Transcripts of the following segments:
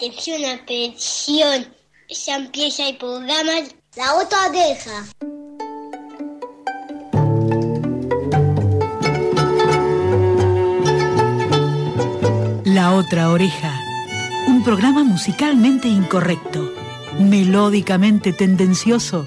Atención, atención. Ya empieza el programa La otra oreja. La otra oreja. Un programa musicalmente incorrecto, melódicamente tendencioso,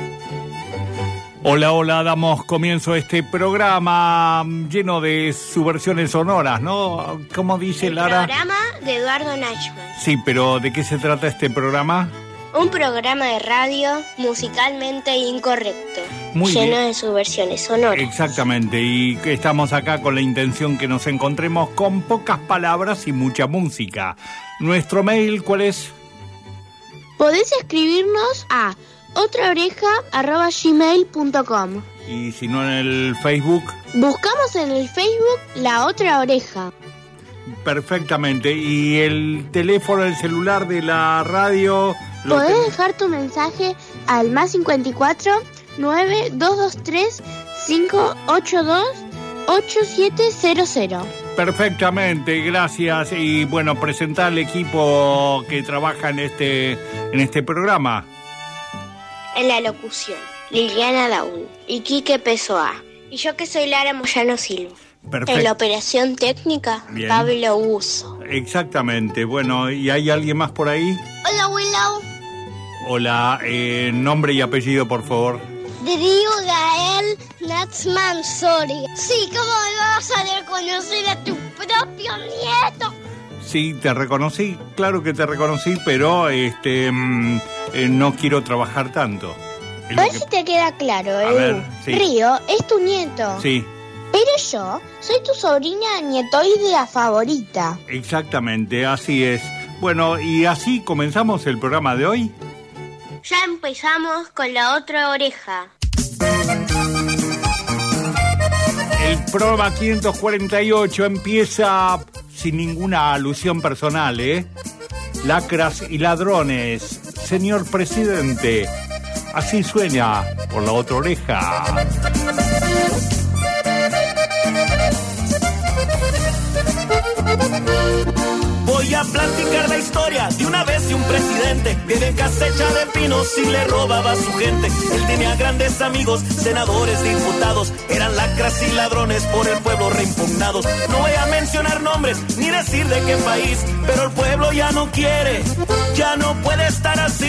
Hola, hola, damos comienzo a este programa lleno de subversiones sonoras, ¿no? ¿Cómo dice El Lara? programa de Eduardo Nachman. Sí, pero ¿de qué se trata este programa? Un programa de radio musicalmente incorrecto, Muy lleno bien. de subversiones sonoras. Exactamente, y estamos acá con la intención que nos encontremos con pocas palabras y mucha música. Nuestro mail, ¿cuál es? Podés escribirnos a otraoreja.gmail.com Y si no en el Facebook, Buscamos en el Facebook La Otra Oreja. perfectamente. Y el teléfono, el celular de la radio... Podés ten- dejar tu mensaje al más 54 9223 582 8700. Perfectamente, gracias. Y bueno, presentar al equipo que trabaja en este, en este programa. En la locución, Liliana Daúl y Quique Pesoa. Y yo que soy Lara Moyano Silva. En la Perfecto. operación técnica, Bien. Pablo Uso. Exactamente. Bueno, ¿y hay alguien más por ahí? Hola, Willow. Hola, eh, nombre y apellido, por favor. Darío Gael Natsman Soria. Sí, ¿cómo me vas a reconocer a tu propio nieto? Sí, te reconocí, claro que te reconocí, pero este mm, eh, no quiero trabajar tanto. Es A ver si te queda claro, A ver, sí. Río es tu nieto. Sí, Pero yo soy tu sobrina nietoidea favorita. exactamente, así es. Bueno, y así comenzamos el programa de hoy. Ya empezamos con la otra oreja. El programa 548 empieza sin ninguna alusión personal, ¿eh? Lacras y ladrones, señor presidente. Así sueña por la otra oreja. Voy a platicar la historia de una vez de un presidente que de cosecha de pinos y le robaba a su gente. Él tenía grandes amigos, senadores, diputados, eran lacras y ladrones por el pueblo reimpugnados. No voy a mencionar nombres ni decir de qué país, pero el pueblo ya no quiere, ya no puede estar así.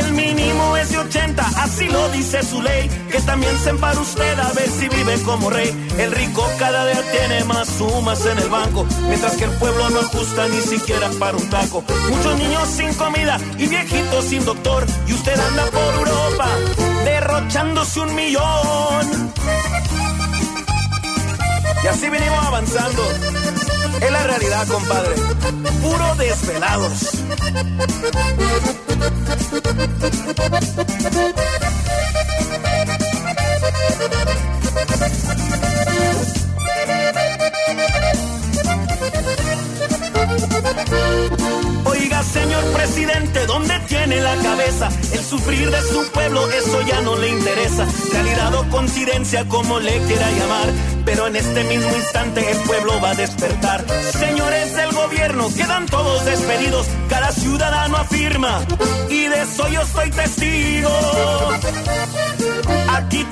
El mínimo es de 80, así lo dice su ley. Que también se para usted a ver si vive como rey. El rico cada día tiene más sumas en el banco, mientras que el pueblo no ajusta ni siquiera para un taco. Muchos niños sin comida y viejitos sin doctor. Y usted anda por Europa derrochándose un millón. Y así venimos avanzando. Es la realidad, compadre. Puro desvelados. Señor presidente, ¿dónde tiene la cabeza? El sufrir de su pueblo, eso ya no le interesa. Realidad o coincidencia, como le quiera llamar. Pero en este mismo instante el pueblo va a despertar. Señores del gobierno, quedan todos despedidos. Cada ciudadano afirma. Y de eso yo soy testigo. Aquí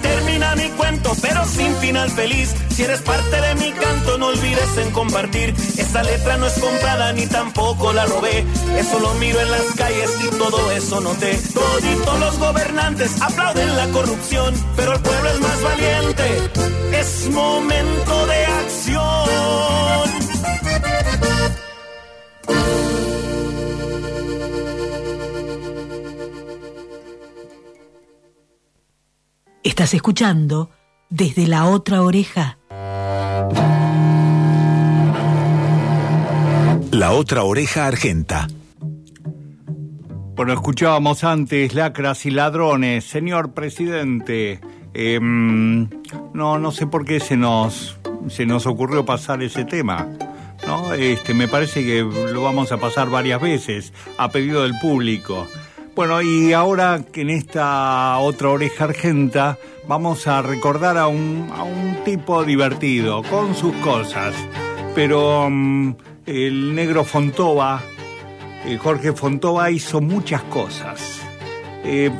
termina mi cuento, pero sin fin final feliz. Si eres parte de mi canto, no olvides en compartir. Esta letra no es comprada ni tampoco la robé. Eso lo miro en las calles y todo eso noté. Toditos los gobernantes aplauden la corrupción, pero el pueblo es más valiente. Es momento de acción. Estás escuchando desde la otra oreja. La otra oreja argenta. Bueno, escuchábamos antes lacras y ladrones. Señor presidente, em, no, no sé por qué se nos, se nos ocurrió pasar ese tema. ¿no? Este, me parece que lo vamos a pasar varias veces a pedido del público. Bueno, y ahora que en esta otra oreja argenta vamos a recordar a un, a un tipo divertido, con sus cosas. Pero mm, el negro Fontova, eh, Jorge Fontova hizo muchas cosas. Eh,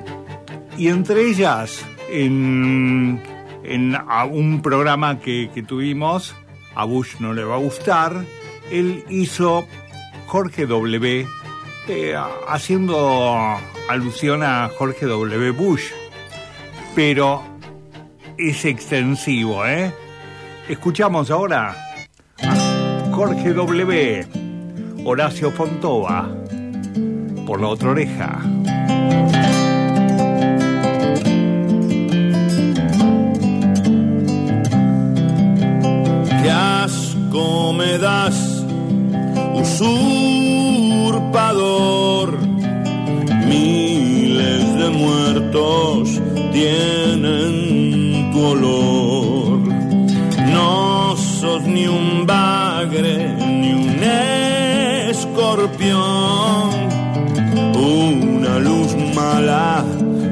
y entre ellas, en, en un programa que, que tuvimos, a Bush no le va a gustar, él hizo Jorge W eh, haciendo alusión a Jorge W. Bush, pero es extensivo, ¿eh? Escuchamos ahora a Jorge W. Horacio Fontova, por la otra oreja. Qué asco me das, Miles de muertos tienen tu olor. No sos ni un bagre ni un escorpión. Una luz mala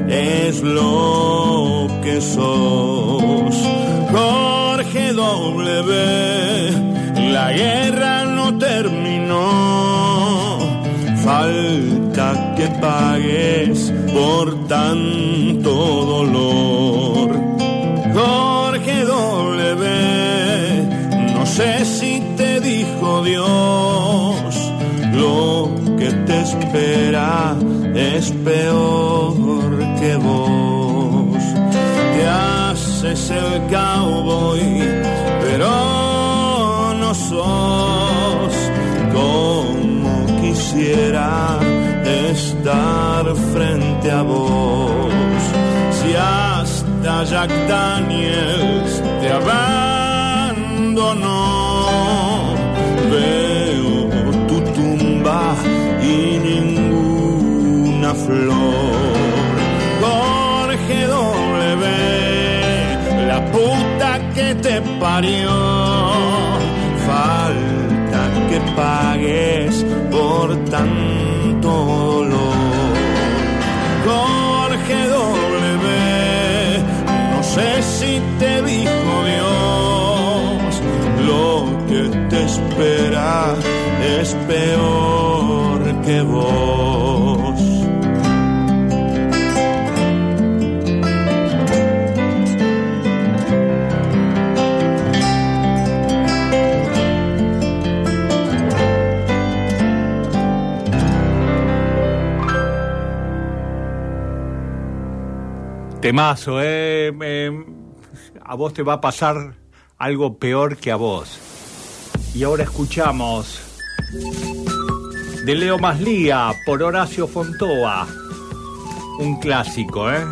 es lo que sos. Jorge W. La guerra no terminó pagues por tanto dolor. Jorge W, no sé si te dijo Dios, lo que te espera es peor que vos. Te haces el cowboy, pero no sos Jack Daniels te abandonó, veo tu tumba y ninguna flor. Jorge W, la puta que te parió, falta que pagues es peor que vos. Temazo, eh, eh, a vos te va a pasar algo peor que a vos. Y ahora escuchamos de Leo Maslía por Horacio Fontova, un clásico, ¿eh?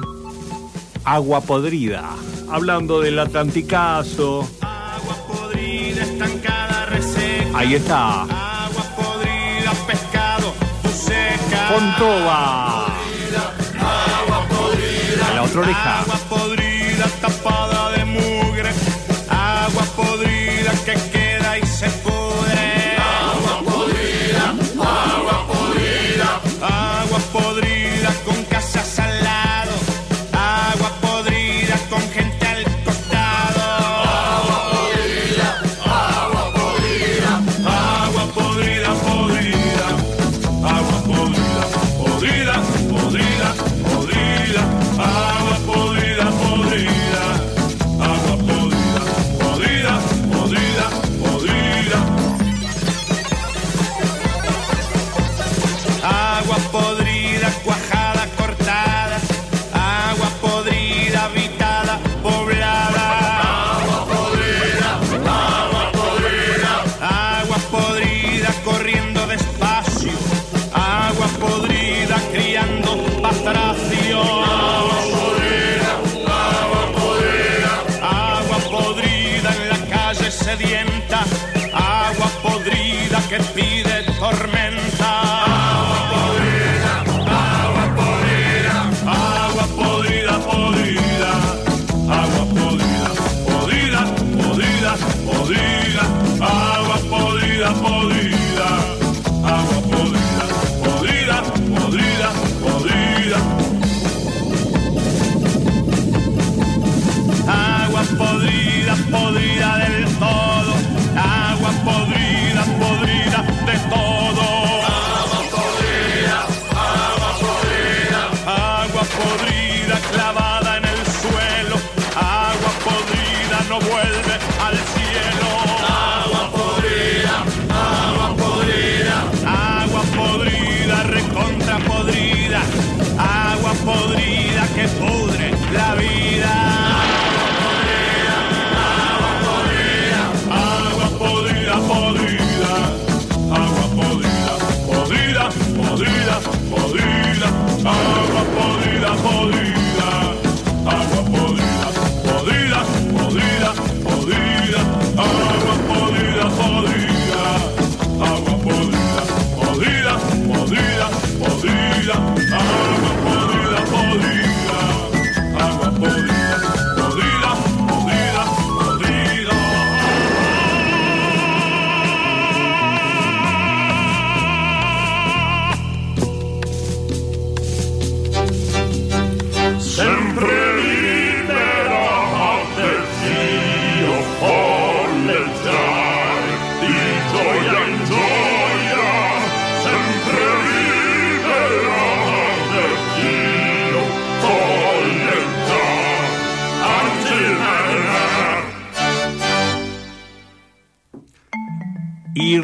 Agua podrida, hablando del Atlanticazo. Agua podrida, estancada, reseca. Ahí está, Agua podrida, pescado, seca. Fontova. En la otra oreja. Agua podrida tapada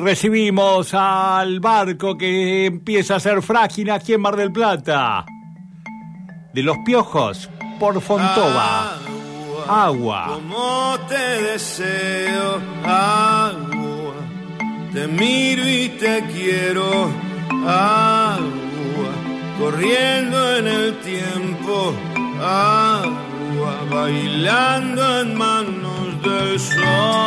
recibimos al barco que empieza a ser frágil aquí en Mar del Plata. De los piojos, por Fontova. Agua. Como te deseo, agua. Te miro y te quiero, agua. Corriendo en el tiempo, agua. Bailando en manos del sol.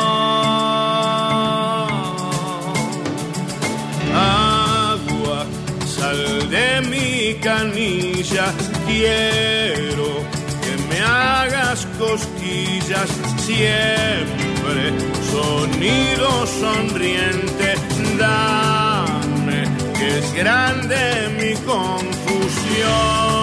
Canilla, quiero que me hagas cosquillas siempre. Sonido sonriente, dame, que es grande mi confusión.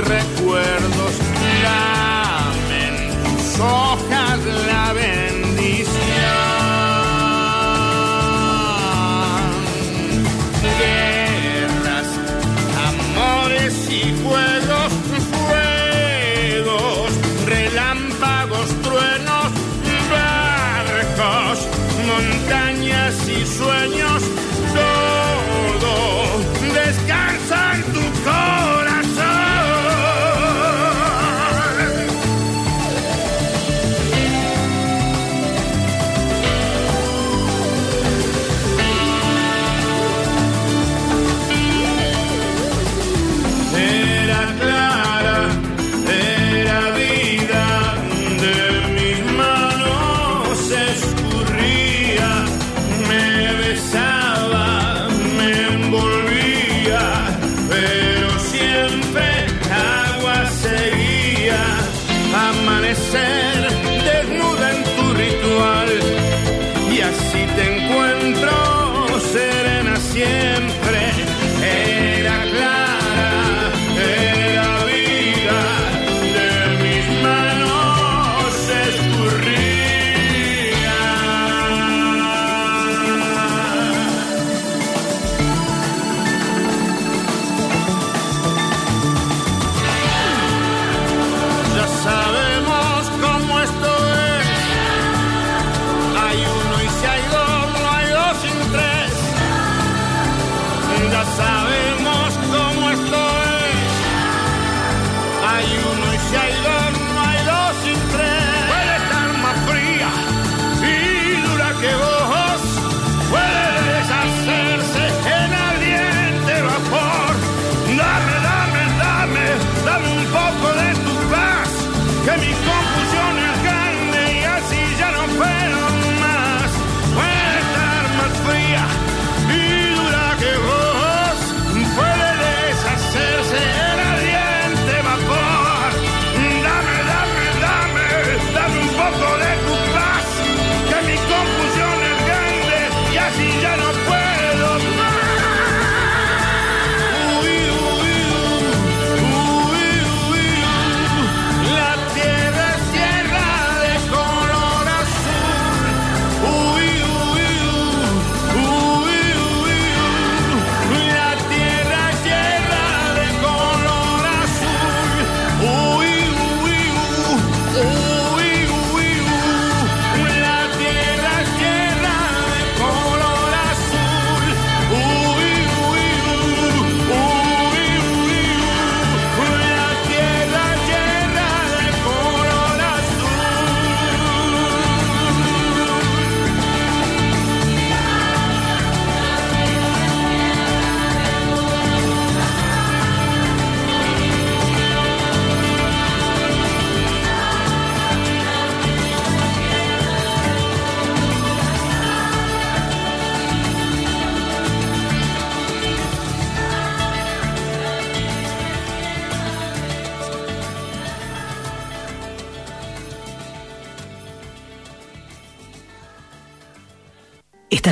Recuerdos, lamen tus hojas la bendición. Guerras, amores y fuegos, fuegos, relámpagos, truenos, barcos, montañas y sueños,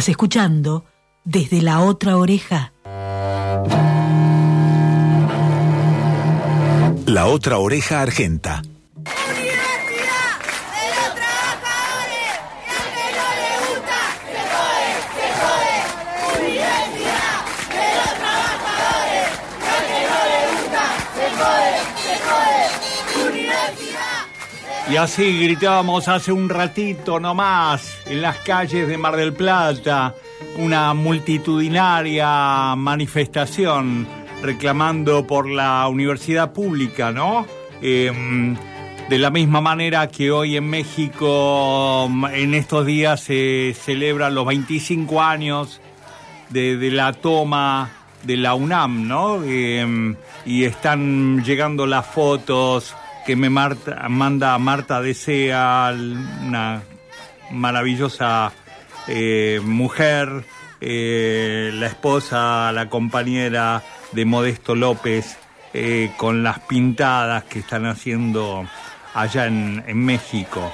Escuchando desde la otra oreja. La otra oreja argenta. Y así gritábamos hace un ratito nomás en las calles de Mar del Plata una multitudinaria manifestación reclamando por la universidad pública, ¿no? Em, de la misma manera que hoy en México, en estos días se celebran los 25 años de, de la toma de la UNAM, ¿no? Em, y están llegando las fotos que me manda Marta Desea, una maravillosa eh, mujer, eh, la esposa, la compañera de Modesto López, eh, con las pintadas que están haciendo allá en, en México.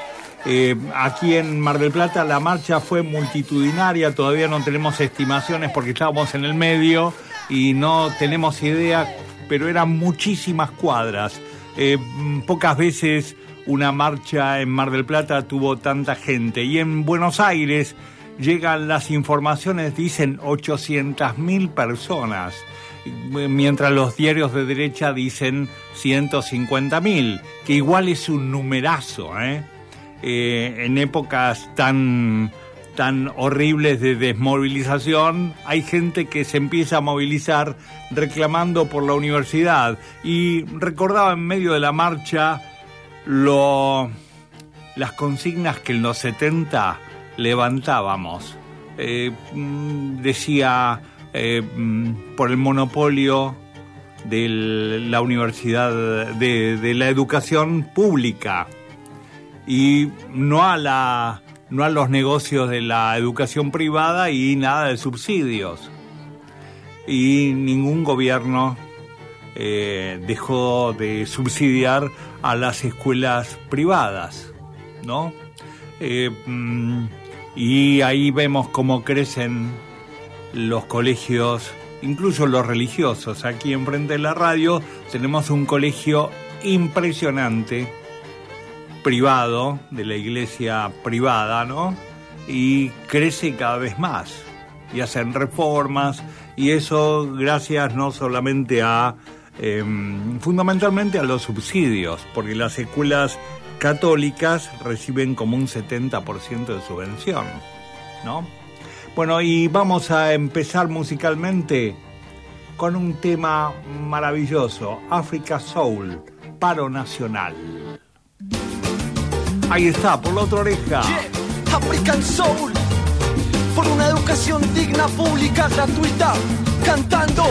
aquí en Mar del Plata la marcha fue multitudinaria, todavía no tenemos estimaciones porque estábamos en el medio y no tenemos idea, pero eran muchísimas cuadras. Eh, pocas veces una marcha en Mar del Plata tuvo tanta gente. Y en Buenos Aires llegan las informaciones, dicen 800.000 personas, mientras los diarios de derecha dicen 150.000, que igual es un numerazo, ¿eh? Eh, en épocas tan tan horribles de desmovilización, hay gente que se empieza a movilizar reclamando por la universidad. Y recordaba en medio de la marcha lo, las consignas que en los 70 levantábamos. Eh, mm, decía eh, mm, por el monopolio de la universidad, de, de la educación pública y no a la no a los negocios de la educación privada y nada de subsidios. Y ningún gobierno eh, dejó de subsidiar a las escuelas privadas, ¿no? Eh, mm, y ahí vemos cómo crecen los colegios, incluso los religiosos. Aquí enfrente de la radio tenemos un colegio impresionante privado, de la iglesia privada, ¿no? Y crece cada vez más y hacen reformas y eso gracias no solamente a, em, fundamentalmente a los subsidios, porque las escuelas católicas reciben como un 70% de subvención, ¿no? Bueno, y vamos a empezar musicalmente con un tema maravilloso, África Soul, paro nacional. Ahí está, por la otra oreja. African Soul. Por una educación digna, pública, gratuita. Cantando.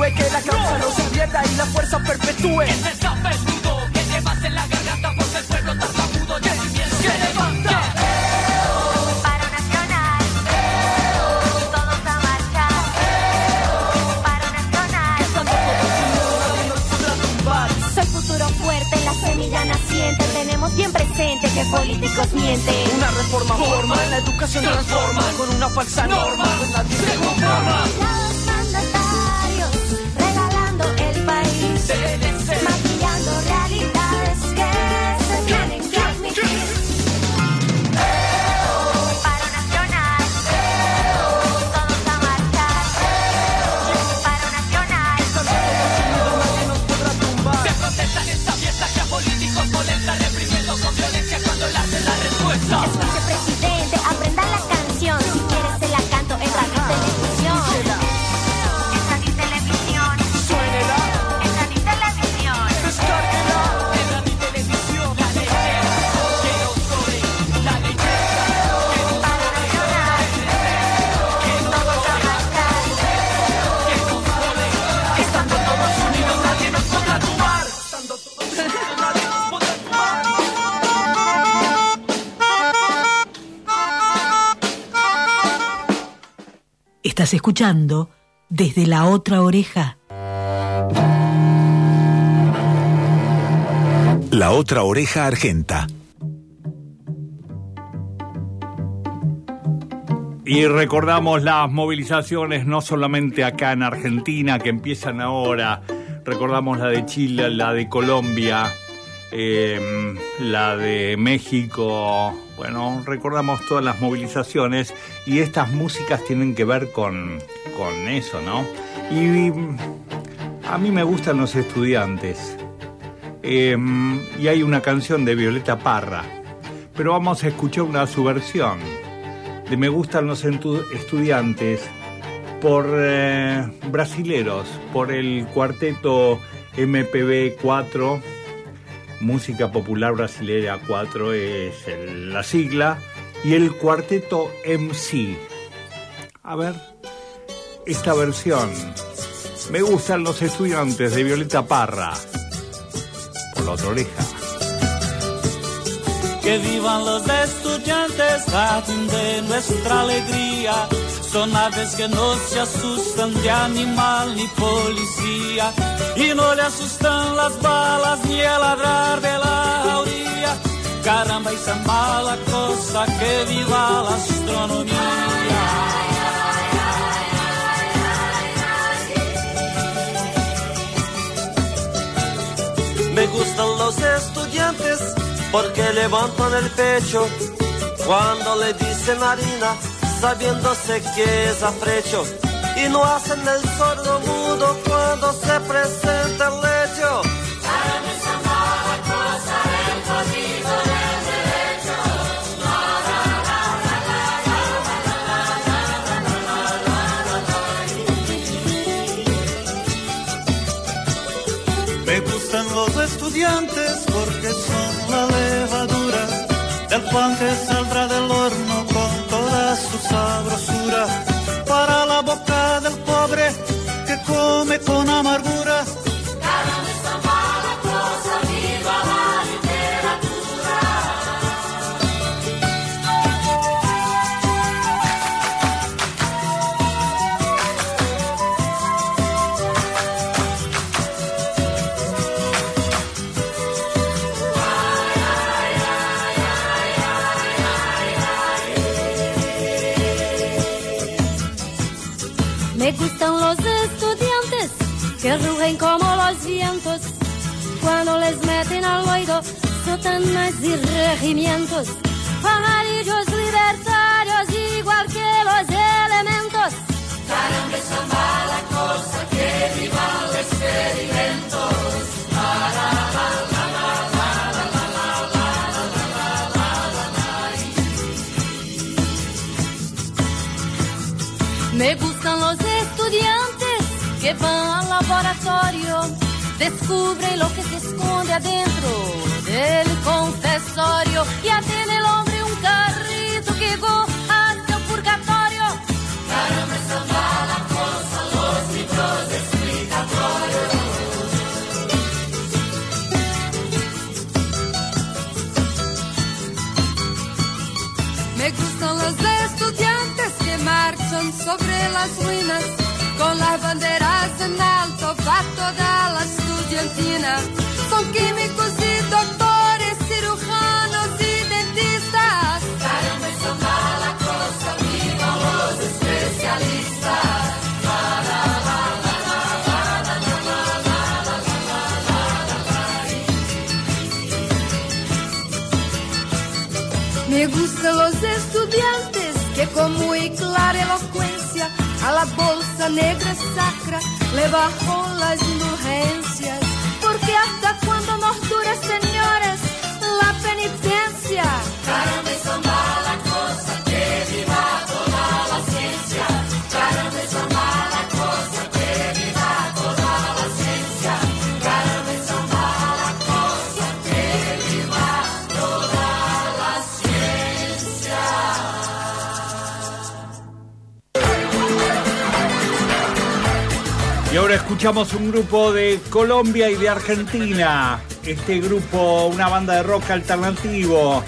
Que la causa no se pierda y la fuerza perpetúe. Que se escape el nudo, que llevas en la garganta porque el pueblo tartamudo ya miedo se levanta. Paro nacional, todos a marchar. Paro nacional, soy futuro fuerte, la semilla naciente. Tenemos bien presente que políticos mienten. Una reforma forma, la educación transforma con una falsa norma. Nadie se conforma. Estás escuchando desde la otra oreja. La otra oreja argenta. Y recordamos las movilizaciones no solamente acá en Argentina que empiezan ahora, recordamos la de Chile, la de Colombia, eh, la de México, bueno, recordamos todas las movilizaciones y estas músicas tienen que ver con, con eso, ¿no? Y a mí me gustan los estudiantes. Eh, y hay una canción de Violeta Parra, pero vamos a escuchar una subversión de Me gustan los estudiantes por eh, brasileros, por el cuarteto MPB 4, Música Popular Brasilera 4 es la sigla, y el cuarteto MC. A ver, esta versión. Me gustan los estudiantes de Violeta Parra, por la otra oreja. Que vivan los estudiantes, jardín de nuestra alegría. Son aves que no se asustan de animal ni policía. Y no le asustan las balas ni el ladrar de la jauría. Caramba, esa mala cosa que viva la astronomía. Me gustan los estudiantes porque levantan el pecho cuando le dicen harina, sabiéndose que es afrecho. Y no hacen el sordo mudo cuando se presenta el lecho. Me gustan los estudiantes porque son pan que saldrá del horno con toda su sabrosura para la boca del pobre que come con amargura. Sotanas y regimientos. Pajarillos libertarios igual que los elementos. Caramba, esa mala cosa, que viva los experimentos. La, la, la, la, la, la, la, la, la, la, la, la, la, la. Me gustan los estudiantes que van al laboratorio, descubren lo que se esconde adentro del confesorio y hacen el hombre un carrito que llegó hasta el purgatorio. Caramba, esa mala cosa, los libros explicatorios. Me gustan los estudiantes que marchan sobre las ruinas con las banderas en alto para toda la estudiantina. São químicos e doutores, cirurgianos e dentistas. Caramba, sambala, é costa, os especialistas. Me gustan los estudiantes que como y clara elocuencia a la bolsa negra sacra leva bajó las indulgencias. Duras senhoras, la penitência. Caramba e samba. Escuchamos un grupo de Colombia y de Argentina. Este grupo, una banda de rock alternativo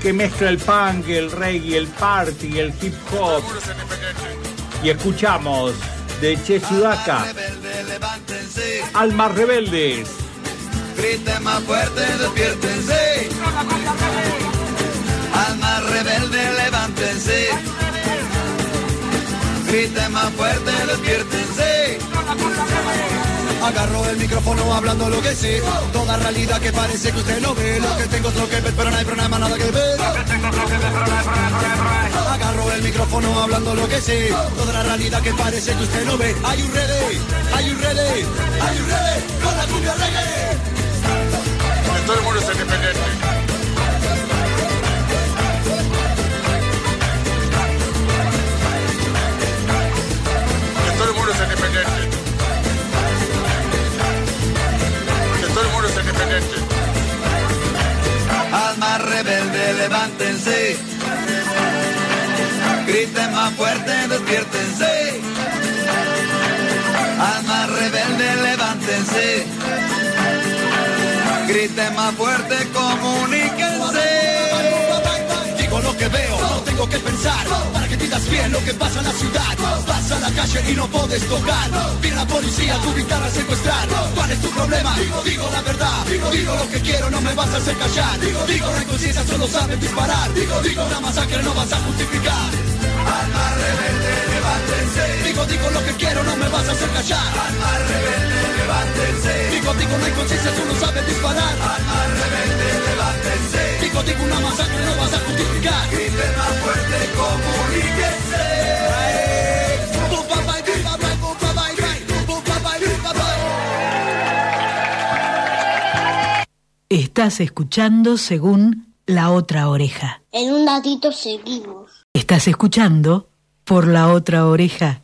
que mezcla el punk, el reggae, el party, el hip hop. Y escuchamos de Che Sudaca, Almas Rebeldes. Agarro el micrófono hablando lo que sé. Toda realidad que parece que usted no ve. Lo que tengo es lo que ver, pero no hay problema, nada que ver. Agarro el micrófono hablando lo que sé. Toda la realidad que parece que usted no ve. Hay un ready, hay un ready, hay un ready con la cumbia reggae. Todo el mundo es independiente. Todo el mundo es independiente. Independiente. Almas rebeldes, levántense. Griten más fuerte, despiértense. Almas rebeldes, levántense. Griten más fuerte, comuníquense. Tengo que pensar. Para que entiendas bien lo que pasa en la ciudad. Vas a la calle y no puedes tocar. Viene la policía, tu guitarra a secuestrar. ¿Cuál es tu problema? Digo, digo la verdad. Digo, digo lo que quiero, no me vas a hacer callar. Digo, digo la inconsciencia solo sabe disparar. Digo, digo una masacre no vas a justificar. Alma rebelde, levántense. Digo, digo lo que quiero, no me vas a hacer callar. Alma rebelde, levántense. Digo, digo la inconsciencia solo sabe disparar. Alma rebelde, levántense. Digo, digo una masacre no vas a justificar. Griten más fuerte, comuníquense. Estás escuchando según la otra oreja. En un ratito seguimos. Estás escuchando por la otra oreja.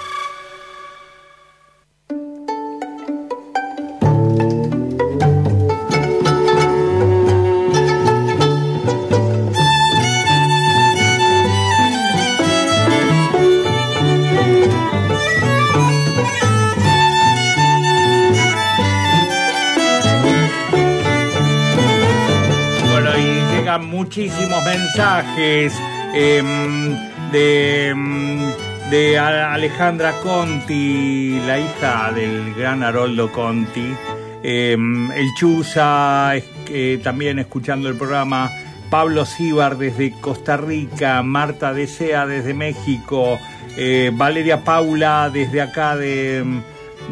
Muchísimos mensajes em, de, em, de Alejandra Conti, la hija del gran Haroldo Conti. Em, el Chuza, también escuchando el programa. Pablo Síbar desde Costa Rica, Marta Desea desde México, eh, Valeria Paula desde acá de,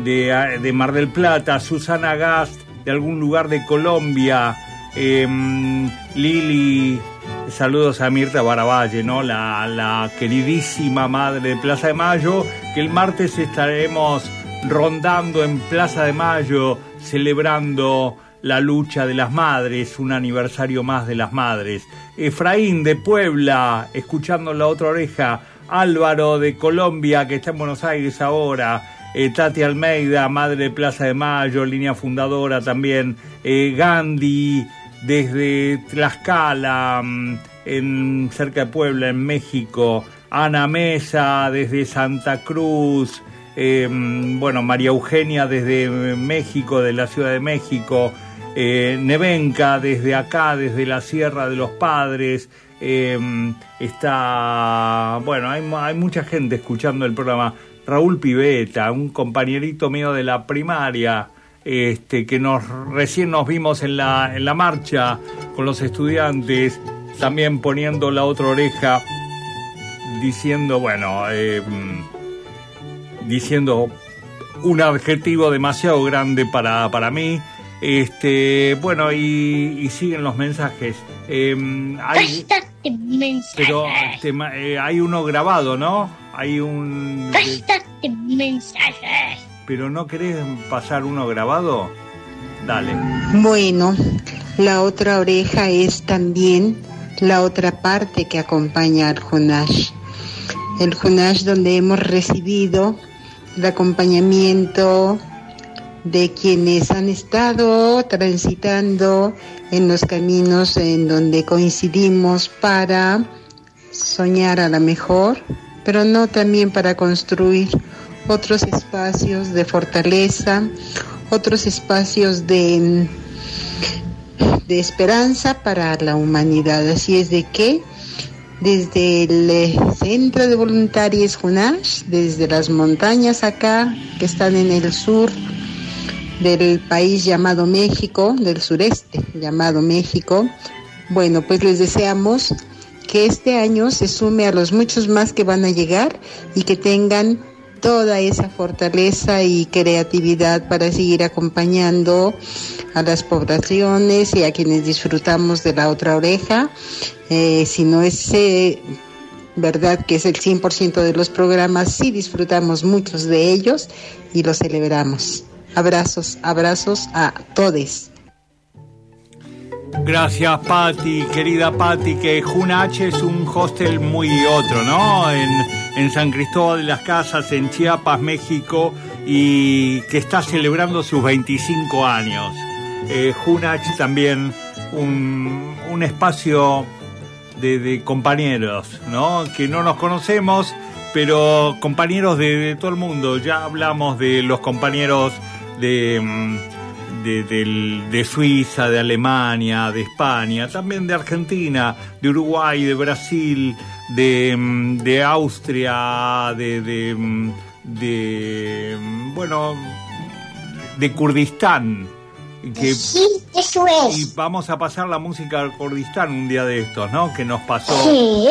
de Mar del Plata, Susana Gast de algún lugar de Colombia, em, Lili, saludos a Mirta Baravalle, ¿no? La, la queridísima madre de Plaza de Mayo, que el martes estaremos rondando en Plaza de Mayo, celebrando la lucha de las madres, un aniversario más de las madres. Efraín de Puebla, escuchando la otra oreja. Álvaro de Colombia, que está en Buenos Aires ahora. Eh, Tati Almeida, madre de Plaza de Mayo, línea fundadora también. Eh, Gandhi, desde Tlaxcala, mm, en, cerca de Puebla, en México. Ana Mesa, desde Santa Cruz. Mm, bueno, María Eugenia desde México, de la Ciudad de México. Eh, Nevenka desde acá, desde la Sierra de los Padres. Eh, está, bueno, hay, hay mucha gente escuchando el programa. Raúl Piveta, un compañerito mío de la primaria, este, que nos recién nos vimos en la, en la marcha con los estudiantes, también poniendo la otra oreja, diciendo, bueno, eh, diciendo un adjetivo demasiado grande para, para mí. Este, bueno, y, y siguen los mensajes. Eh, hay, Bastantes mensajes. pero tema- eh, hay uno grabado, ¿no? Hay un... Bastantes mensajes. Pero no querés pasar uno grabado? Dale. Bueno, la otra oreja es también la otra parte que acompaña al Hunash. El Hunash donde hemos recibido el acompañamiento de quienes han estado transitando en los caminos en donde coincidimos para soñar a la mejor, pero no también para construir otros espacios de fortaleza, otros espacios de, de esperanza para la humanidad. Así es de que desde el eh, centro de voluntarios Junash, desde las montañas acá, que están en el sur del país llamado México, del sureste llamado México, bueno, pues les deseamos que este año se sume a los muchos más que van a llegar y que tengan toda esa fortaleza y creatividad para seguir acompañando a las poblaciones y a quienes disfrutamos de la otra oreja. Eh, si no es eh, verdad que es el 100% de los programas, sí disfrutamos muchos de ellos y los celebramos. Abrazos, abrazos a todos. Gracias, Patti, querida Patti, que H es un hostel muy otro, ¿no? En San Cristóbal de las Casas, en Chiapas, México, y que está celebrando sus 25 años. Eh, H también un, un espacio de, compañeros, ¿no? Que no nos conocemos, pero compañeros de, de todo el mundo. Ya hablamos de los compañeros de mm, de, Suiza, de Alemania, de España, también de Argentina, de Uruguay, de Brasil, de, mm, Austria, de, de, mm, mm, bueno, de Kurdistán. Que, sí, eso es. Y vamos a pasar la música al Kurdistán un día de estos, ¿no? Que nos pasó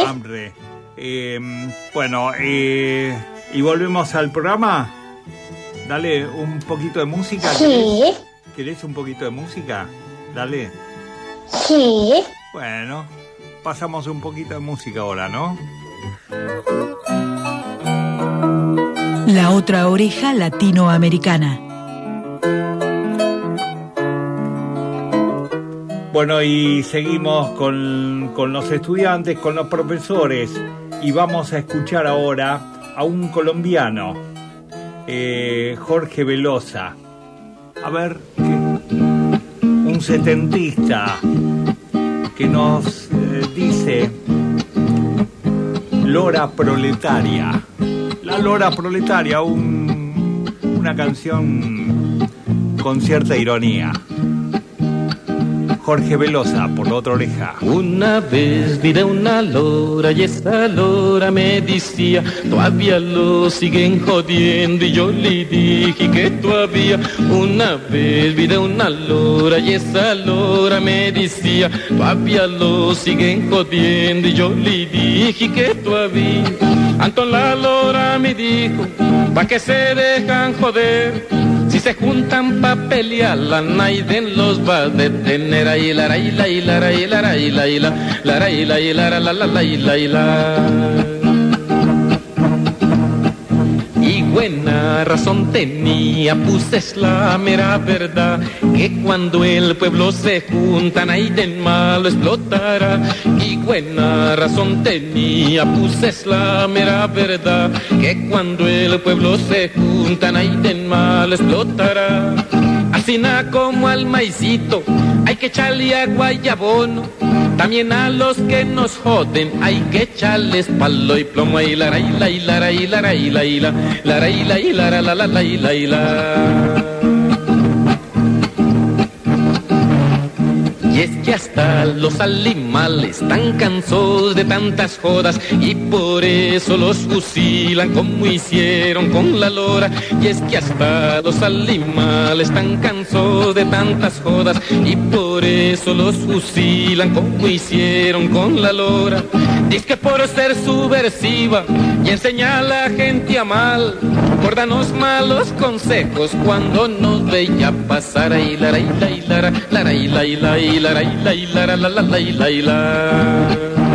hambre. Em, bueno, eh, y volvemos al programa. Dale un poquito de música. Sí. ¿Querés un poquito de música? Dale. Sí. Bueno, pasamos un poquito de música ahora, ¿no? La otra oreja latinoamericana. Bueno, y seguimos con, los estudiantes, con los profesores, y vamos a escuchar ahora a un colombiano, eh, Jorge Velosa. A ver, un setentista que nos eh, dice Lora Proletaria. La Lora Proletaria, una canción con cierta ironía. Jorge Velosa, por la otra oreja. Una vez vi de una lora y esa lora me decía, todavía lo siguen jodiendo y yo le dije que todavía. Una vez vi de una lora y esa lora me decía, todavía lo siguen jodiendo y yo le dije que todavía. Anton la lora me dijo, pa' que se dejan joder si se juntan pa' pelear, la Naiden los va a detener. Ahí la la la la la la la la la la la la la la buena razón tenía, pues es la mera verdad, que cuando el pueblo se junta, Naiden malo explotará. Y buena razón tenía, pues es la mera verdad, que cuando el pueblo se junta, Naiden malo explotará. Como al maicito, hay que echarle agua y abono también a los que nos joden hay que echarles palo y plomo y la y la y la y la y la y la y la y la y la y Y es que hasta los animales están cansados de tantas jodas y por eso los fusilan como hicieron con la lora. Y es que hasta los animales están cansados de tantas jodas y por eso los fusilan como hicieron con la lora. Dice que por ser subversiva y enseñar a la gente a mal, por darnos malos consejos cuando nos veía pasar. Ahí la la la la la la la la la la la la la la la Alguien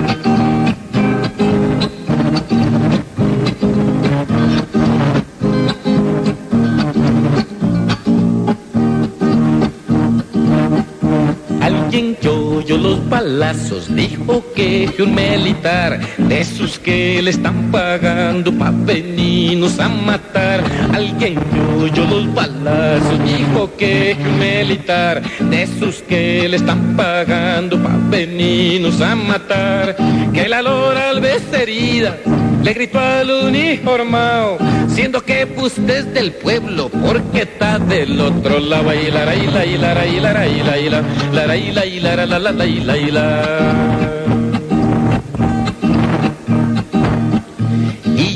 balazos, dijo que un militar de esos que le están pagando pa' venirnos a matar. Alguien que oyó los balazos, dijo que un militar de esos que le están pagando pa' venirnos a matar. Que la lora al ver herida le gritó al uniformado, siendo que pues desde el pueblo, porque está del otro lado, y la y la y la y la y la y la y la y la y la y la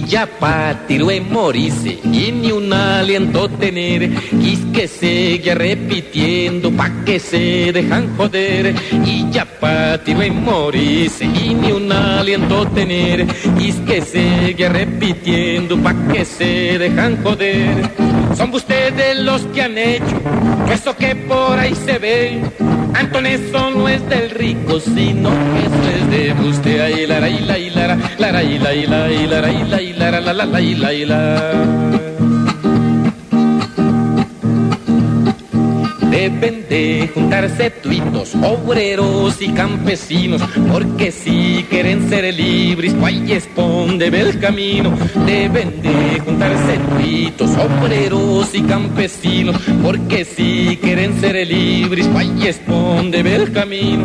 ya pa' tiro en morirse y ni un aliento tener. Quis que siga repitiendo pa' que se dejan joder. Y ya pa' tiro en morirse y ni un aliento tener. Quis que siga repitiendo pa' que se dejan joder. Son ustedes los que han hecho eso que por ahí se ve Antoneso no es del rico, sino eso es de Bustea y lara y la y lara, lara y la y la y y la y la la la y la y la. Deben de juntarse tuitos, obreros y campesinos, porque si quieren ser libres, ahí esconde el camino. Deben de juntarse tuitos, obreros y campesinos, porque si quieren ser libres, ahí esconde el camino.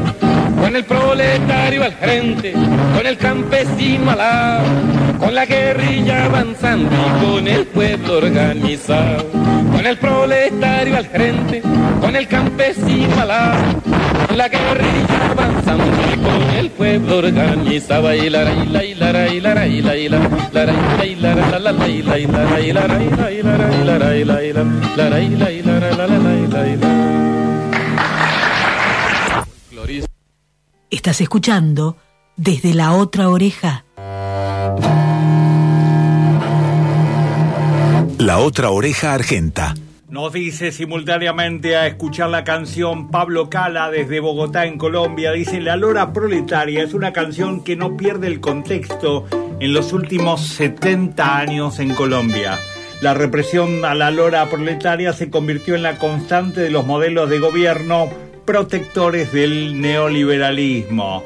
Con el proletario al frente, con el campesino al lado, con la guerrilla avanzando y con el pueblo organizado con el proletario al frente, con el campesino al lado, con la guerrilla avanzando y con el pueblo organizaba y la y la y la y la y la y la la y la la la la y la y la y la y la y la y la y la la y la y la la la y la Estás escuchando desde la otra oreja. La otra oreja argenta. Nos dice simultáneamente a escuchar la canción Pablo Cala desde Bogotá en Colombia. Dice, La Lora Proletaria es una canción que no pierde el contexto en los últimos 70 años en Colombia. La represión a la Lora Proletaria se convirtió en la constante de los modelos de gobierno protectores del neoliberalismo.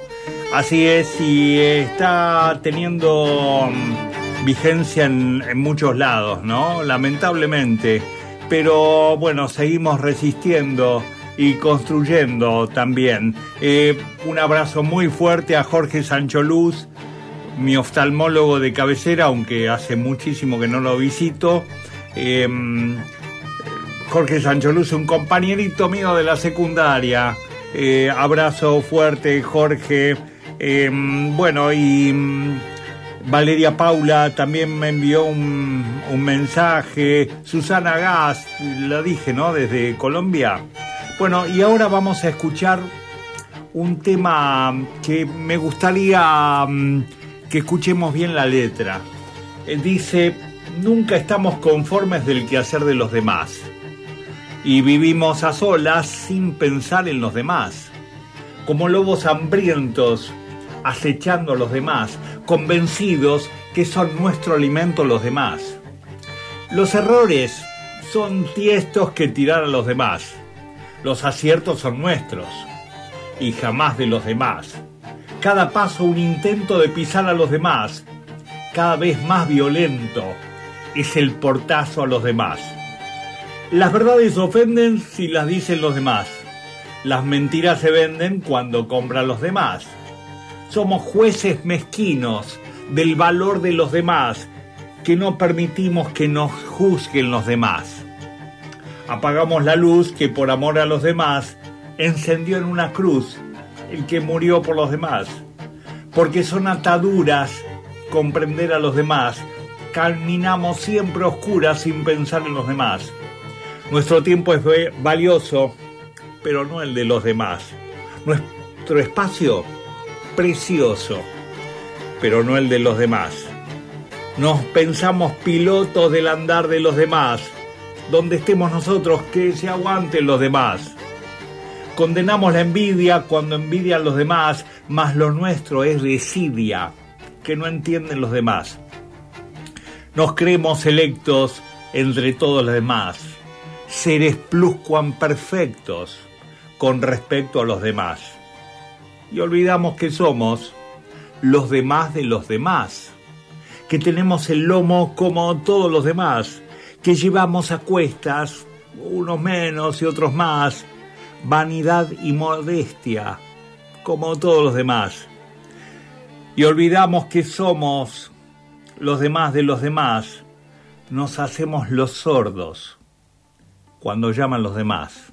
Así es, y está teniendo mm, vigencia en, muchos lados, ¿no? Lamentablemente. Pero bueno, seguimos resistiendo y construyendo también. Eh, un abrazo muy fuerte a Jorge Sancho Luz, mi oftalmólogo de cabecera, aunque hace muchísimo que no lo visito. Eh, Jorge Sancho Luz, un compañerito mío de la secundaria. Eh, abrazo fuerte, Jorge. Eh, bueno, y Valeria Paula también me envió un, mensaje. Susana Gas, lo dije, ¿no? Desde Colombia. Bueno, y ahora vamos a escuchar un tema que me gustaría mm, que escuchemos bien la letra. Eh, dice, nunca estamos conformes del quehacer de los demás y vivimos a solas sin pensar en los demás, como lobos hambrientos acechando a los demás, convencidos que son nuestro alimento los demás. Los errores son tiestos que tirar a los demás, los aciertos son nuestros y jamás de los demás. Cada paso un intento de pisar a los demás, cada vez más violento es el portazo a los demás. Las verdades ofenden si las dicen los demás. Las mentiras se venden cuando compran los demás. Somos jueces mezquinos del valor de los demás que no permitimos que nos juzguen los demás. Apagamos la luz que por amor a los demás encendió en una cruz el que murió por los demás. Porque son ataduras comprender a los demás. Caminamos siempre oscuras sin pensar en los demás. Nuestro tiempo es valioso, pero no el de los demás. Nuestro espacio, precioso, pero no el de los demás. Nos pensamos pilotos del andar de los demás. Donde estemos nosotros, que se aguanten los demás. Condenamos la envidia cuando envidian los demás, mas lo nuestro es desidia, que no entienden los demás. Nos creemos electos entre todos los demás seres pluscuamperfectos con respecto a los demás. Y olvidamos que somos los demás de los demás, que tenemos el lomo como todos los demás, que llevamos a cuestas, unos menos y otros más, vanidad y modestia, como todos los demás. Y olvidamos que somos los demás de los demás, nos hacemos los sordos cuando llaman los demás,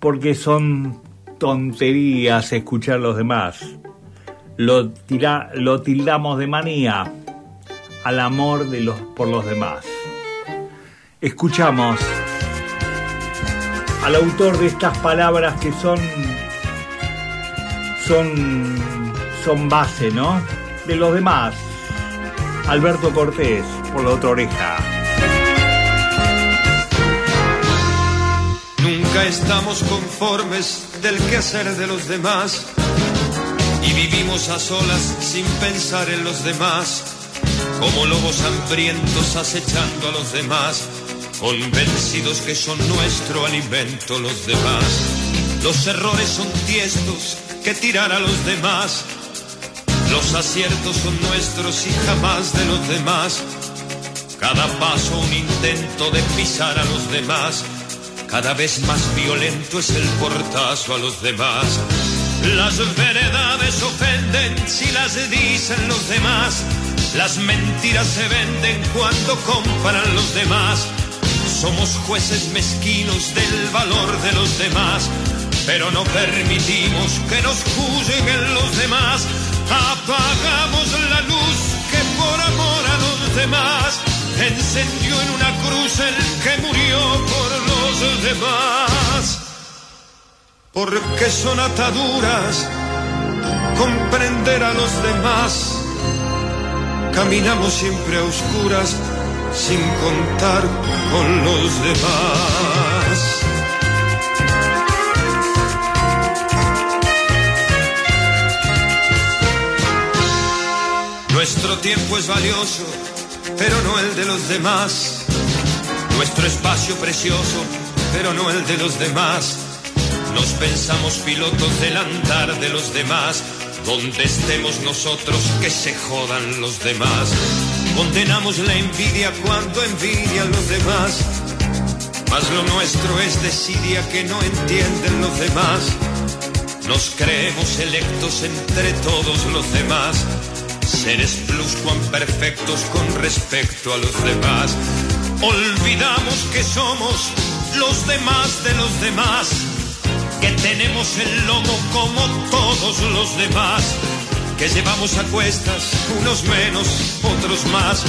porque son tonterías escuchar a los demás. Lo, tira- lo tildamos de manía al amor de los, por los demás. Escuchamos al autor de estas palabras que son son son base, ¿no? De los demás. Alberto Cortés por la otra oreja. Nunca estamos conformes del quehacer de los demás y vivimos a solas sin pensar en los demás, como lobos hambrientos acechando a los demás, convencidos que son nuestro alimento los demás. Los errores son tiestos que tirar a los demás, los aciertos son nuestros y jamás de los demás. Cada paso un intento de pisar a los demás. Cada vez más violento es el portazo a los demás. Las veredades ofenden si las dicen los demás. Las mentiras se venden cuando comparan los demás. Somos jueces mezquinos del valor de los demás, pero no permitimos que nos juzguen los demás. Apagamos la luz que por amor a los demás encendió en una cruz el que murió por los demás. Porque son ataduras comprender a los demás. Caminamos siempre a oscuras sin contar con los demás. Nuestro tiempo es valioso, pero no el de los demás. Nuestro espacio precioso, pero no el de los demás. Nos pensamos pilotos del andar de los demás. Donde estemos nosotros, que se jodan los demás. Condenamos la envidia cuando envidian los demás. Mas lo nuestro es desidia que no entienden los demás. Nos creemos electos entre todos los demás. Seres perfectos con respecto a los demás. Olvidamos que somos los demás de los demás. Que tenemos el lomo como todos los demás. Que llevamos a cuestas unos menos, otros más.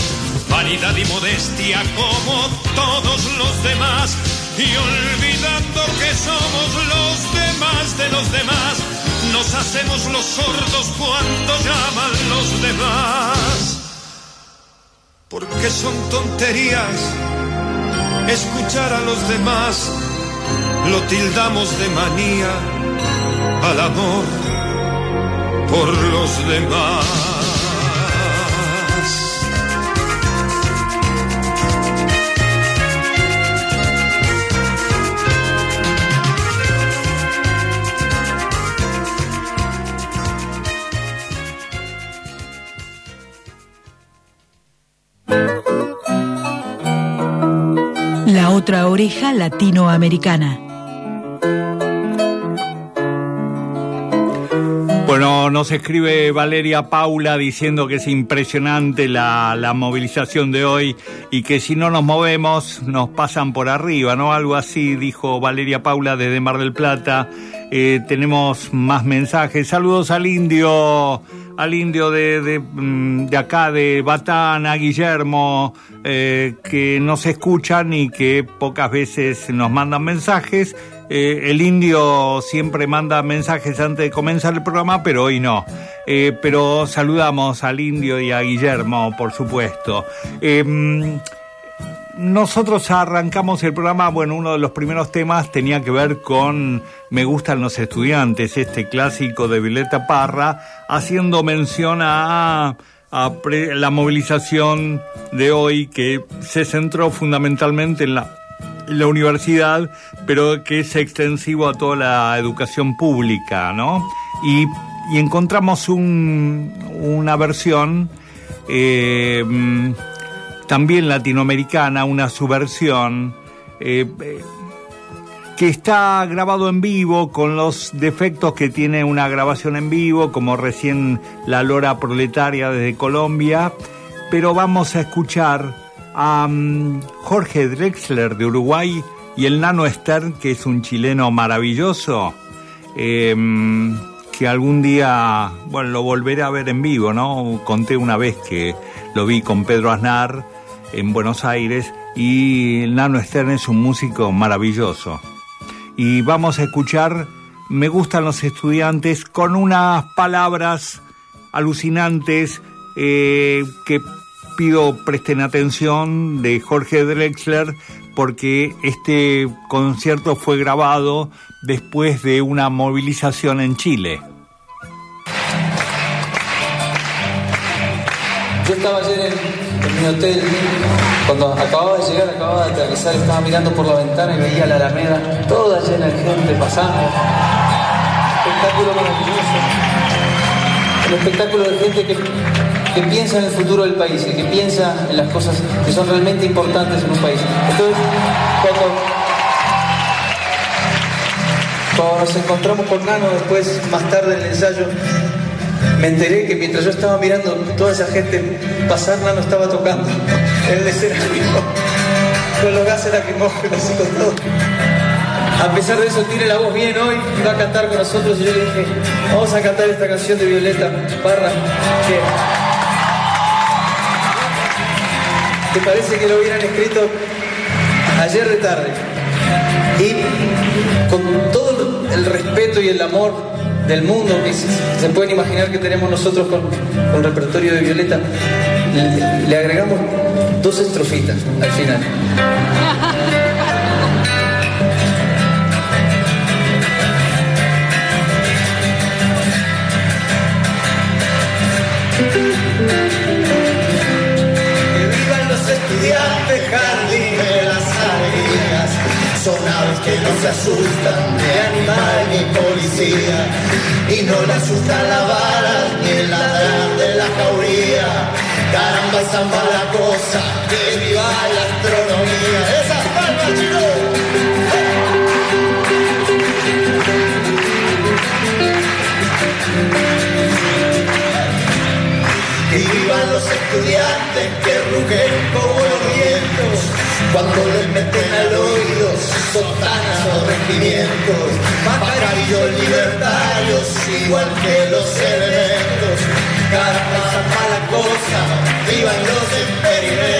Vanidad y modestia como todos los demás. Y olvidando que somos los demás de los demás, nos hacemos los sordos cuando llaman los demás. Porque son tonterías escuchar a los demás, lo tildamos de manía al amor por los demás. Otra oreja latinoamericana. Bueno, nos escribe Valeria Paula diciendo que es impresionante la, la movilización de hoy y que si no nos movemos nos pasan por arriba, ¿no? Algo así dijo Valeria Paula desde Mar del Plata. Eh, tenemos más mensajes. Saludos al indio, al indio de, de, mm, de acá, de Batán, a Guillermo, eh, que nos escuchan y que pocas veces nos mandan mensajes. Eh, el indio siempre manda mensajes antes de comenzar el programa, pero hoy no. Eh, pero saludamos al indio y a Guillermo, por supuesto. Nosotros arrancamos el programa, bueno, uno de los primeros temas tenía que ver con Me gustan los estudiantes, este clásico de Violeta Parra, haciendo mención a, la movilización de hoy que se centró fundamentalmente en la, universidad, pero que es extensivo a toda la educación pública, ¿no? Y, encontramos un- una versión eh, también latinoamericana, una subversión eh, que está grabado en vivo con los defectos que tiene una grabación en vivo, como recién La Lora Proletaria desde Colombia, pero vamos a escuchar a mm, Jorge Drexler de Uruguay y el Nano Stern, que es un chileno maravilloso, eh, que algún día, bueno, lo volveré a ver en vivo, ¿no? Conté una vez que lo vi con Pedro Aznar en Buenos Aires y Nano Stern es un músico maravilloso. Y vamos a escuchar Me gustan los estudiantes con unas palabras alucinantes eh, que pido presten atención de Jorge Drexler porque este concierto fue grabado después de una movilización en Chile. Yo estaba ayer en, mi hotel, cuando acababa de llegar, acababa de aterrizar, estaba mirando por la ventana y veía la Alameda toda llena de gente pasando. Espectáculo maravilloso. Un espectáculo de gente que, que piensa en el futuro del país y que piensa en las cosas que son realmente importantes en un país. Entonces, cuando, cuando nos encontramos con Nano después, más tarde en el ensayo, me enteré que mientras yo estaba mirando toda esa gente pasar, Nano estaba tocando el escenario con los gases lacrimógenos y con todo. A pesar de eso, tiene la voz bien hoy, va a cantar con nosotros y yo le dije, vamos a cantar esta canción de Violeta Parra, que, que parece que lo hubieran escrito ayer de tarde. Y con todo el respeto y el amor del mundo se, pueden imaginar que tenemos nosotros con, con repertorio de Violeta, le, le agregamos dos estrofitas al final. Que vivan los estudiantes, alegrías. Que no se asustan de animal ni policía. Y no le asustan la bala ni el ladrán de la jauría. Caramba, esa mala cosa, que viva la astronomía. Esas palmas, chicos. Vivan los estudiantes que rugen como los vientos cuando les meten al oído sotanas o regimientos, pajarillos libertarios igual que los elementos. Caramba, esa mala cosa, vivan los experimentos.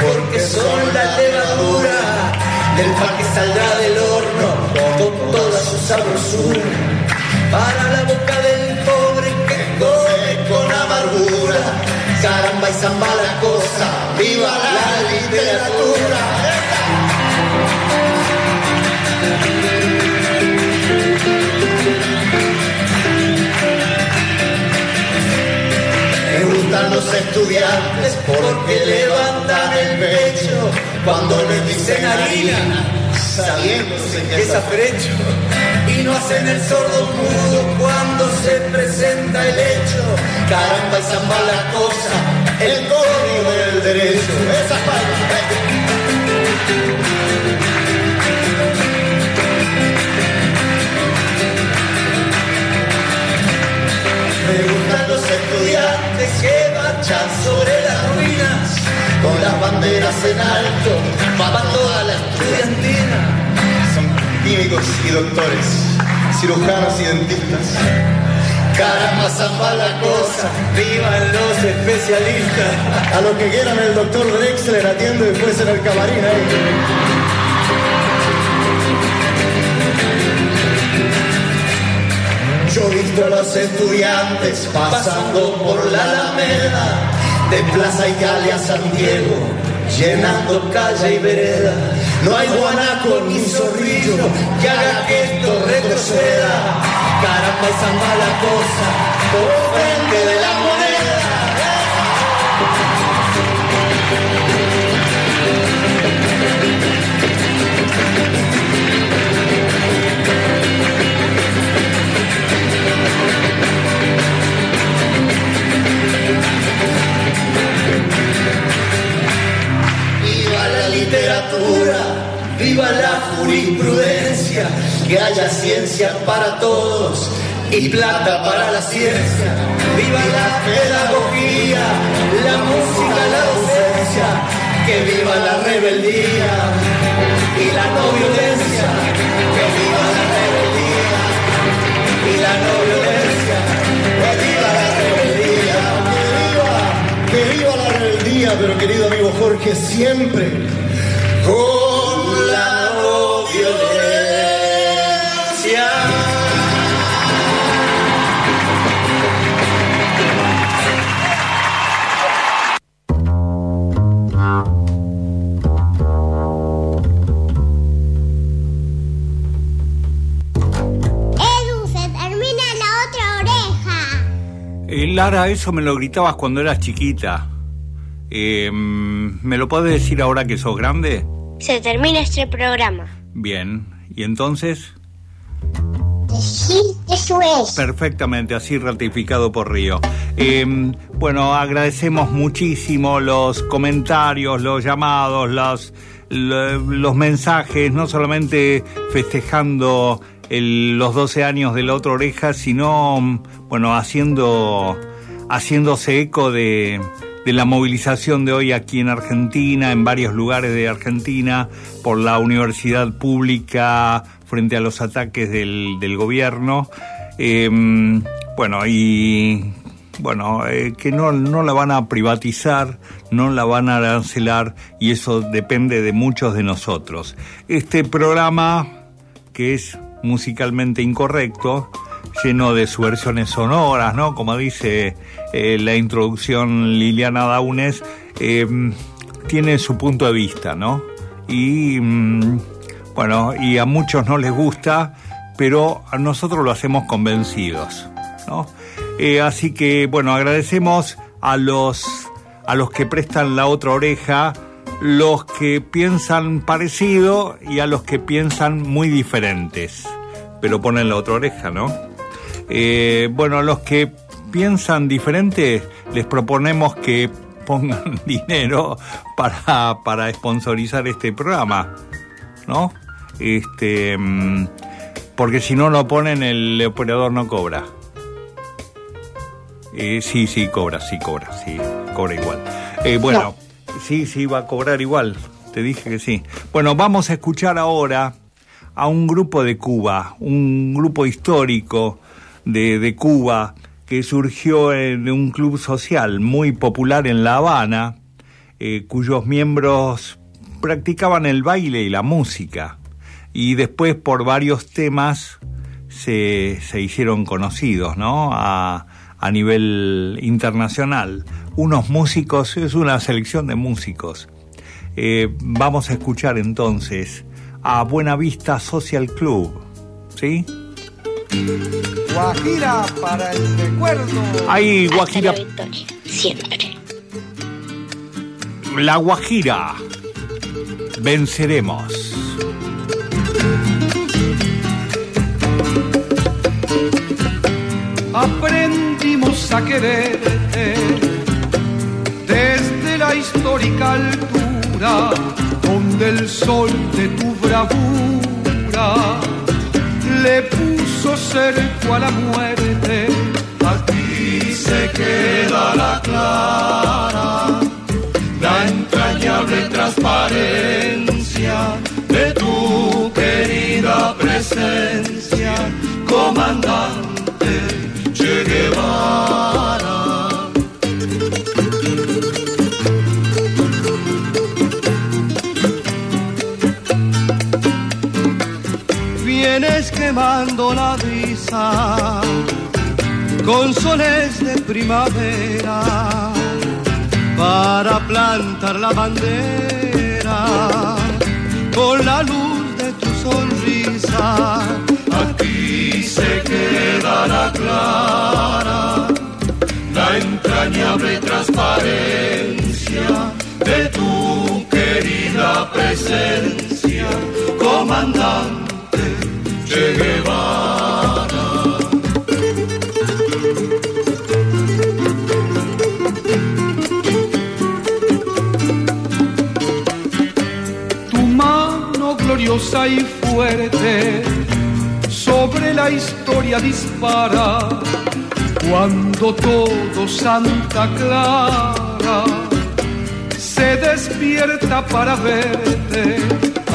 Porque son la levadura del pan que saldrá del horno toda su sabrosura para la boca del pobre que come con amargura. Caramba, esa mala cosa, viva la literatura. Me gustan los estudiantes porque levantan el pecho cuando les dicen harina, sabiéndose que es afrecho. No hacen el sordo mudo cuando se presenta el hecho. Caramba, esa mala cosa, el código del derecho. Esas Me gustan los estudiantes que marchan sobre las ruinas con las banderas en alto, para toda la estudiantina. Son químicos y doctores, cirujanos y dentistas. Caramba, esa mala cosa, vivan los especialistas. A lo que quieran el doctor Drexler atiende después en el camarín Yo he visto a los estudiantes pasando por la Alameda, de Plaza Italia a San Diego, llenando calle y vereda. No hay guanaco ni zorrillo que haga que esto retroceda. Caramba, esa mala cosa, por frente de la moneda. Viva la jurisprudencia, que haya ciencia para todos y plata para la ciencia, viva la pedagogía, la música, la docencia, que viva la rebeldía y la no violencia, que viva la rebeldía y la no violencia, que viva la rebeldía, que viva, que viva la rebeldía, pero querido amigo Jorge, siempre con la no violencia. Edu, se termina la otra oreja. Eh, Lara, eso me lo gritabas cuando eras chiquita. Eh, ¿Me lo puedes decir ahora que sos grande? Se termina este programa. Bien. ¿Y entonces? Sí, eso es. Perfectamente, así ratificado por Río. Eh, bueno, agradecemos muchísimo los comentarios, los llamados, los, lo- los mensajes, no solamente festejando el- los 12 años de la otra oreja, sino, bueno, haciendo, haciéndose eco de, de la movilización de hoy aquí en Argentina, en varios lugares de Argentina, por la universidad pública frente a los ataques del, del gobierno. Eh, bueno, y bueno, eh, que no, no la van a privatizar, no la van a arancelar y eso depende de muchos de nosotros. Este programa, que es musicalmente incorrecto, lleno de subversiones sonoras, ¿no? Como dice eh, la introducción Liliana Daunes, eh, tiene su punto de vista, ¿no? Y mm, bueno, y a muchos no les gusta, pero a nosotros lo hacemos convencidos, ¿no? Eh, así que, bueno, agradecemos a los, a los que prestan la otra oreja, los que piensan parecido y a los que piensan muy diferentes, pero ponen la otra oreja, ¿no? Eh, bueno, los que piensan diferente, les proponemos que pongan dinero para, para sponsorizar este programa, ¿no? Este, mm, porque si no lo ponen, el operador no cobra. Eh, sí, sí, cobra, sí, cobra, sí, cobra igual. Eh, bueno, sí, sí, va a cobrar igual, te dije que sí. Bueno, vamos a escuchar ahora a un grupo de Cuba, un grupo histórico de, de Cuba que surgió en un club social muy popular en La Habana, eh, cuyos miembros practicaban el baile y la música, y después por varios temas se, se hicieron conocidos, ¿no? A, a nivel internacional. Unos músicos, es una selección de músicos. Eh, vamos a escuchar entonces a Buenavista Social Club, ¿sí? Guajira para el recuerdo. Ahí, Guajira. Siempre. La Guajira. Venceremos. aprendimos a quererte desde la histórica altura donde el sol de tu bravura le puso cerco a la muerte. Aquí se queda la clara, la entrañable transparencia de tu querida presencia, comandante quemando la brisa con soles de primavera para plantar la bandera con la luz de tu sonrisa. Aquí se quedará clara la entrañable transparencia de tu querida presencia, comandante Che Guevara. gloriosa y fuerte sobre la historia dispara cuando todo Santa Clara se despierta para verte.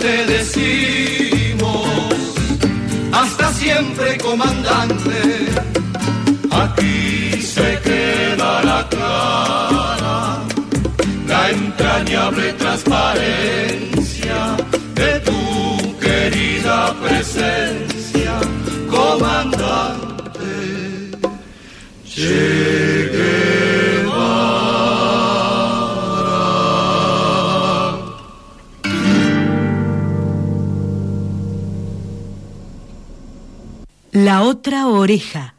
te decimos, hasta siempre comandante, aquí se queda la clara, la entrañable transparencia oreja.